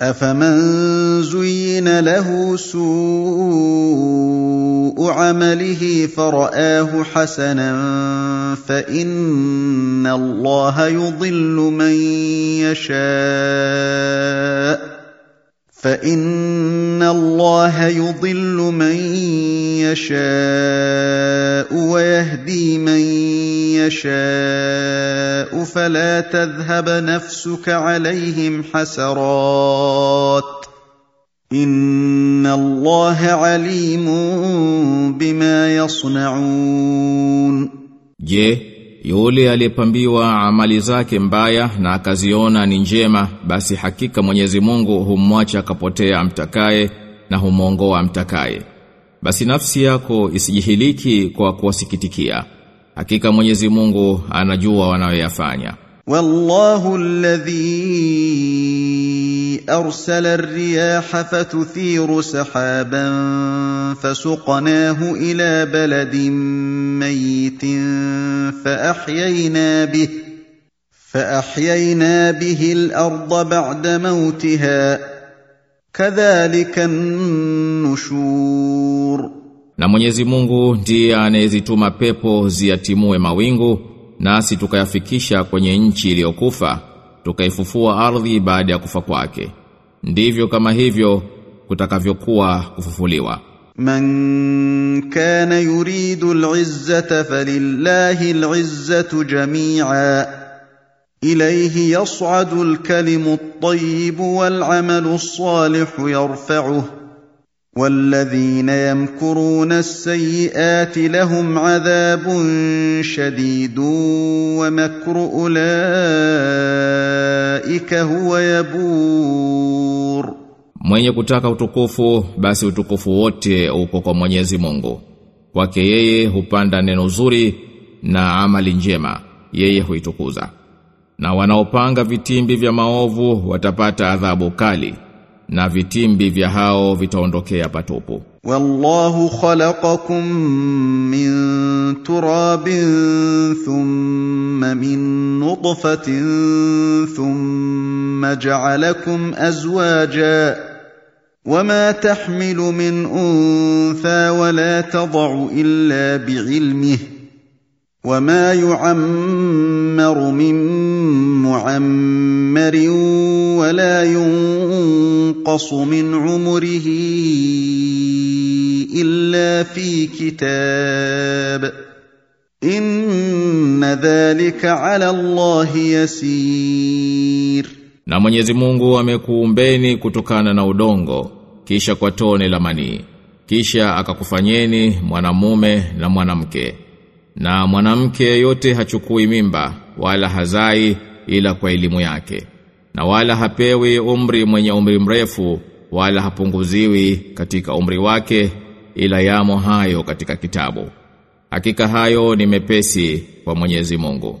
افمن زين له سوء عمله فراه حسنا فان الله يضل من يشاء فإن الله يضل من يشاء ويهدي من يشاء فلا تذهب نفسك عليهم حسرات إن الله عليم بما يصنعون. Je, yule aliyepambiwa amali zake mbaya na akaziona ni njema basi hakika Mwenyezi Mungu humwacha akapotea amtakaye na humwongoa amtakaye. Basi nafsi yako isijihiliki kwa kuwasikitikia. Hakika Mwenyezi Mungu anajua wanayoyafanya. والله الذي ارسل الرياح فتثير سحابا فسقناه الى بلد ميت فاحيينا به فاحيينا به الارض بعد موتها كذلك النشور Na Mwenyezi Mungu ndiye anayezituma pepo ziatimue mawingu nasi tukayafikisha kwenye nchi iliyokufa tukaifufua ardhi baada ya kufa kwake. Ndivyo kama hivyo kutakavyokuwa kufufuliwa. من كان يريد العزة فلله العزة جميعا. إليه يصعد الكلم الطيب والعمل الصالح يرفعه. والذين يمكرون السيئات لهم عذاب شديد ومكر أولئك هو يبور. Mwenye kutaka utukufu basi utukufu wote uko kwa Mwenyezi Mungu. Kwake yeye hupanda neno zuri na amali njema, yeye huitukuza. Na wanaopanga vitimbi vya maovu watapata adhabu kali na vitimbi vya hao vitaondokea patupu. Wallahu khalaqakum min turabin thumma min nutfatin thumma ja'alakum azwaja وما تحمل من انثى ولا تضع الا بعلمه وما يعمر من معمر ولا ينقص من عمره الا في كتاب ان ذلك على الله يسير Na Mwenyezi Mungu amekuumbeni kutokana na udongo, kisha kwa tone la manii, kisha akakufanyeni mwanamume na mwanamke. Na mwanamke yote hachukui mimba wala hazai ila kwa elimu yake. Na wala hapewi umri mwenye umri mrefu wala hapunguziwi katika umri wake ila yamo hayo katika kitabu. Hakika hayo ni mepesi kwa Mwenyezi Mungu.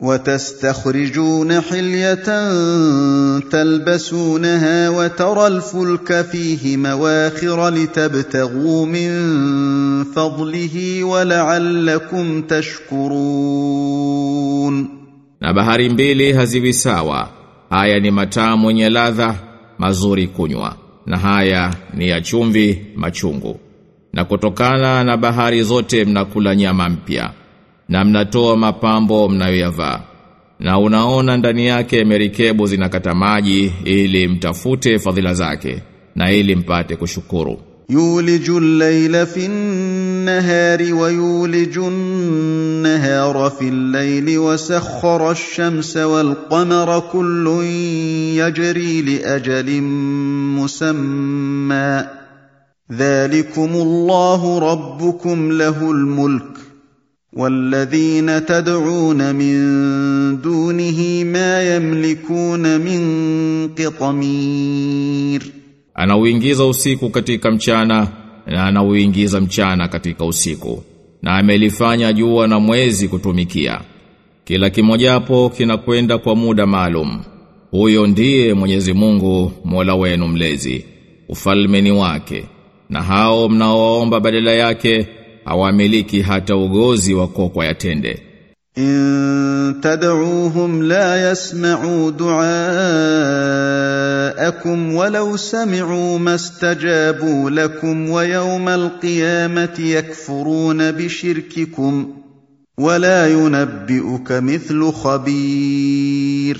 وتستخرجون حلية تلبسونها وترى الفلك فيه مواخر لتبتغوا من فضله ولعلكم تشكرون Na bahari mbili haziwi sawa. Haya ni matamu yenye ladha mazuri kunywa. Na haya ni ya chumvi machungu. Na kutokana na bahari zote mnakula nyama mpya. na mnatoa mapambo mnayoyavaa. Na unaona ndani yake merikebu zinakata maji ili mtafute fadhila zake na ili mpate kushukuru. Yuliju al-layla fi an-nahari wa yuliju nahara fi al-layli wa sakhkhara ash-shamsa wal-qamara kullun yajri li ajalin musamma. Dhalikumullahu rabbukum lahul mulk. والذين تدعون من دونه ما يملكون من قطمير Anauingiza usiku katika mchana na anauingiza mchana katika usiku na amelifanya jua na mwezi kutumikia. Kila kimojapo kinakwenda kwa muda maalum. Huyo ndiye Mwenyezi Mungu Mola wenu mlezi. Ufalme ni wake. Na hao mnaoomba badala yake hawamiliki hata ugozi wa kokwa yatende. In tad'uuhum la yasma'u du'aakum walau sami'u mastajabu lakum wa yawmal qiyamati yakfuruna bishirkikum wala yunabbi'uka mithlu khabir.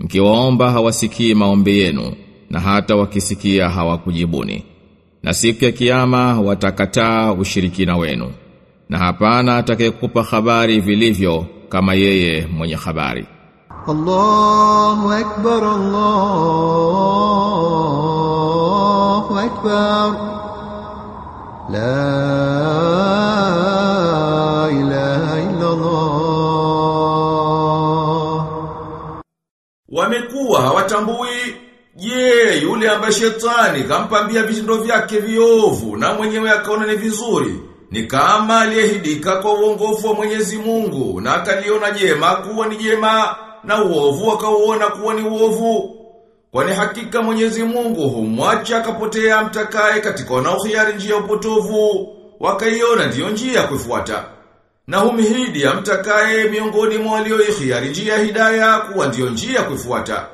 Mkiwaomba hawasikii maombi yenu na hata wakisikia hawakujibuni na siku ya kiyama watakataa ushirikina wenu. Na hapana atakayekupa habari vilivyo kama yeye mwenye habari. Allahu akbar Allahu akbar. La ilaha illa Allah Wamekuwa hawatambui Je, yule ambaye shetani kampambia vitendo vyake viovu na mwenyewe akaona ni vizuri ni kama aliyehidika kwa uongofu wa Mwenyezi Mungu na akaliona jema kuwa ni jema na uovu akauona kuwa ni uovu. Kwani hakika Mwenyezi Mungu humwacha akapotea mtakae katika wanaohiari njia upotovu wakaiona ndiyo njia kuifuata. Na humhidi amtakaye miongoni mwa walioihiari njia ya hidaya kuwa ndiyo njia kuifuata.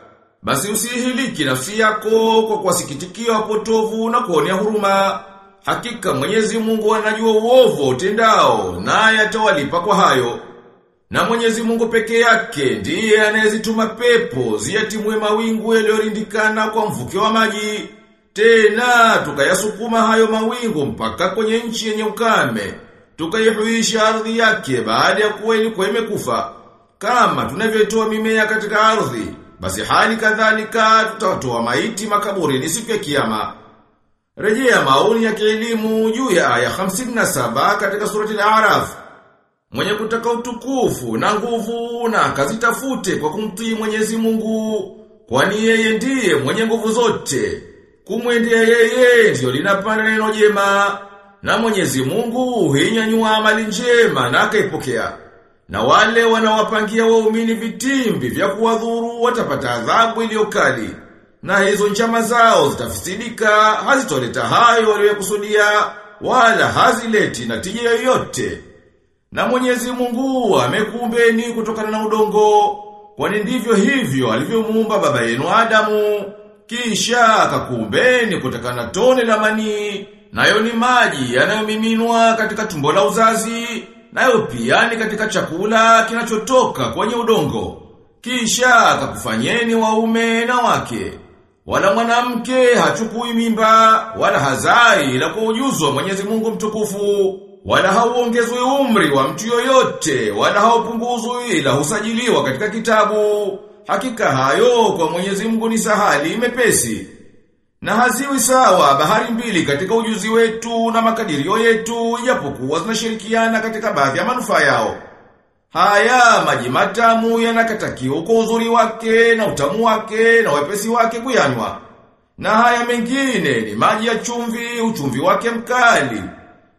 Basi usihiliki nafsi yako kwa kuwasikitikia wapotovu na kuonea huruma. Hakika Mwenyezi Mungu anajua uovu utendao naye atawalipa kwa hayo. Na Mwenyezi Mungu peke yake ndiye anayezituma pepo ziyatimue mawingu yaliyorindikana kwa mvuke wa maji. Tena tukayasukuma hayo mawingu mpaka kwenye nchi yenye ukame. Tukaihuisha ardhi yake baada ya kuwa ilikuwa imekufa. Kama tunavyotoa mimea katika ardhi, basi hali kadhalika tutatoa maiti makaburi ni siku ya kiyama. Rejea maoni ya kielimu juu ya aya 57 katika surati al-A'raf. Mwenye kutaka utukufu na nguvu na akazitafute kwa kumtii Mwenyezi Mungu, kwani yeye ndiye mwenye nguvu zote. Kumwendea yeye ndiyo linapanda neno jema, na Mwenyezi Mungu huinyanyua amali njema na akaipokea. Na wale wanawapangia waumini vitimbi vya kuwadhuru watapata adhabu iliyokali. Na hizo njama zao zitafisidika, hazitoleta hayo waliyokusudia, wala hazileti na tija yoyote. Na Mwenyezi Mungu amekuumbeni kutokana na udongo, kwani ndivyo hivyo alivyomuumba baba yenu Adamu, kisha akakuumbeni kutokana na tone la manii, nayo ni maji yanayomiminwa katika tumbo la uzazi, nayo pia ni katika chakula kinachotoka kwenye udongo. Kisha akakufanyeni waume na wake. Wala mwanamke hachukui mimba, wala hazai ila kwa ujuzi wa Mwenyezi Mungu mtukufu. Wala hauongezwi umri wa mtu yoyote, wala haupunguzwi ila husajiliwa katika kitabu. Hakika hayo kwa Mwenyezi Mungu ni sahali mepesi. Na haziwi sawa bahari mbili katika ujuzi wetu na makadirio yetu japokuwa zinashirikiana katika baadhi ya manufaa yao. Haya maji matamu yanakatakiwa kwa uzuri wake na utamu wake na wepesi wake kuyanywa. Na haya mengine ni maji ya chumvi, uchumvi wake mkali.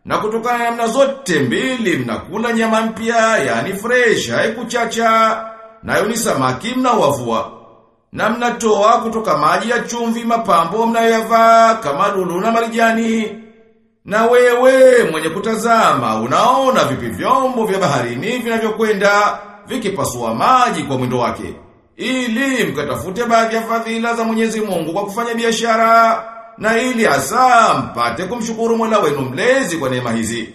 Na kutokana na namna zote mbili mnakula nyama mpya, yani fresh, haikuchacha, nayo ni samaki mnaowavua. Na mnatoa kutoka maji ya chumvi mapambo mnayoyavaa kama lulu na marijani. Na wewe mwenye kutazama unaona vipi vyombo vya baharini vinavyokwenda vikipasua maji kwa mwendo wake. Ili mkatafute baadhi ya fadhila za Mwenyezi Mungu kwa kufanya biashara na ili hasa mpate kumshukuru Mola wenu mlezi kwa neema hizi.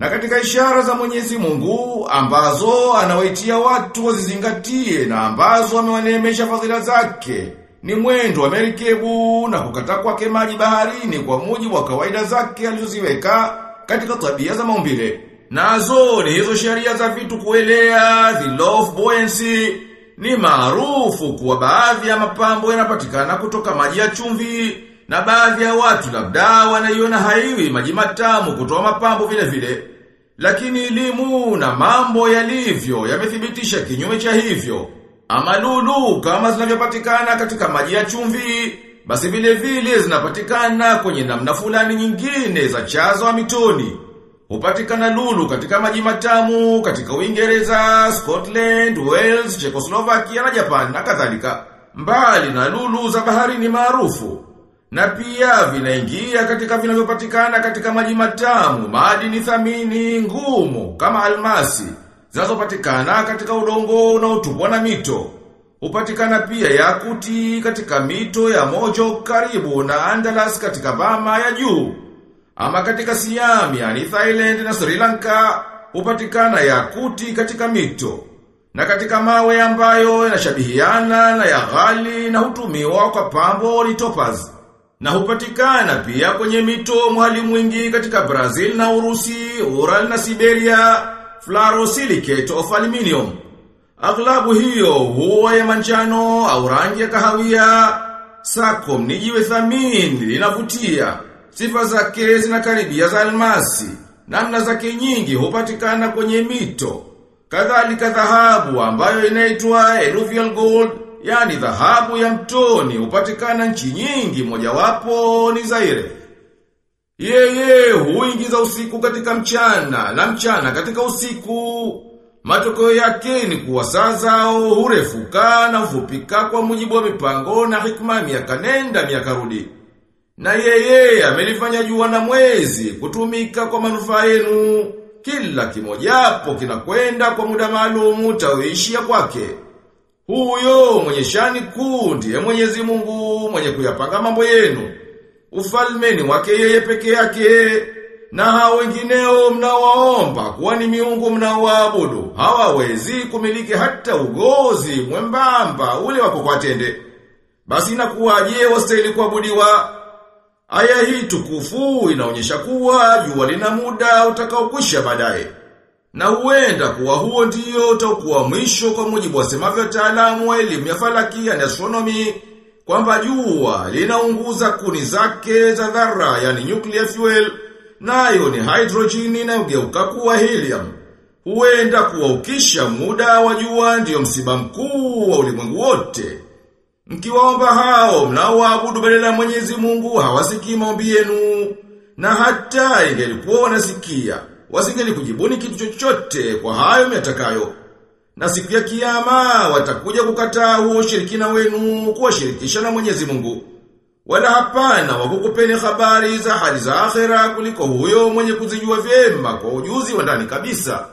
Na katika ishara za Mwenyezi Mungu ambazo anawaitia watu wazizingatie na ambazo amewaneemesha fadhila zake ni mwendo wa merikebu na kukata kwake maji baharini kwa mujibu wa kawaida zake alizoziweka katika tabia za maumbile. Nazo ni hizo sheria za vitu kuelea, the law of buoyancy, ni maarufu kuwa baadhi ya mapambo yanapatikana kutoka maji ya chumvi na baadhi ya watu labda wanaiona haiwi maji matamu kutoa mapambo vile vile. Lakini elimu na mambo yalivyo yamethibitisha kinyume cha hivyo. Ama lulu kama zinavyopatikana katika maji ya chumvi, basi vile vile zinapatikana kwenye namna fulani nyingine za chazo wa mitoni. Hupatikana lulu katika maji matamu, katika Uingereza, Scotland, Wales, Czechoslovakia na Japan na kadhalika. Mbali na lulu za baharini maarufu. Na pia vinaingia katika vinavyopatikana katika maji matamu, madini thamini ngumu kama almasi, zinazopatikana katika udongo unaotupwa na mito. Hupatikana pia yakuti katika mito ya Mojo karibu na Andalas katika Bama ya juu. Ama katika Siam, yani Thailand na Sri Lanka, hupatikana yakuti katika mito. Na katika mawe ambayo yanashabihiana na ya ghali na hutumiwa kwa pambo ni topaz. Na hupatikana pia kwenye mito mwali mwingi katika Brazil na Urusi, Ural na Siberia, fluorosilicate of aluminium. Aglabu hiyo huwa ya manjano au rangi ya kahawia. Sakom ni jiwe thamini linavutia. Sifa zake zinakaribia za almasi. Namna zake nyingi hupatikana kwenye mito. Kadhalika dhahabu ambayo inaitwa alluvial gold, yani dhahabu ya mtoni hupatikana nchi nyingi mojawapo ni Zaire. Yeye huingiza usiku katika mchana na mchana katika usiku. Matokeo yake ni kuwa saa zao hurefuka na hufupika kwa mujibu wa mipango na hikma miaka nenda miaka rudi. Na yeye amelifanya jua na mwezi kutumika kwa manufaa yenu. Kila kimojapo kinakwenda kwa muda maalumu tawisha kwake. Huyo mwenye shani kuu ndiye Mwenyezi Mungu mwenye kuyapanga mambo yenu. Ufalme ni wake yeye peke yake. Na hao wengineo mnawaomba kuwa ni miungu mnaoabudu. Hawawezi kumiliki hata ugozi mwembamba ule wako kwa tende. Basi inakuwaje wastahili kuabudiwa? Aya hii tukufu inaonyesha kuwa jua lina muda utakaokwisha baadaye. Na huenda kuwa huo ndiyo utakuwa mwisho kwa mujibu wa semavyo taalamu wa elimu ya falaki ya astronomy kwamba jua linaunguza kuni zake za dhara yani nuclear fuel nayo ni hydrogen inayogeuka kuwa helium. Huenda kuwa ukisha muda wa jua ndiyo msiba mkuu wa ulimwengu wote. Mkiwaomba hao mnaoabudu badala ya Mwenyezi Mungu hawasikii maombi yenu na hata ingelikuwa wanasikia wasingeli kujibuni kitu chochote kwa hayo miatakayo. Na siku ya kiyama watakuja kukataa huo ushirikina wenu kuwashirikisha na Mwenyezi Mungu. Wala hapana wakukupeni habari za hali za akhera kuliko huyo mwenye kuzijua vyema kwa ujuzi wa ndani kabisa.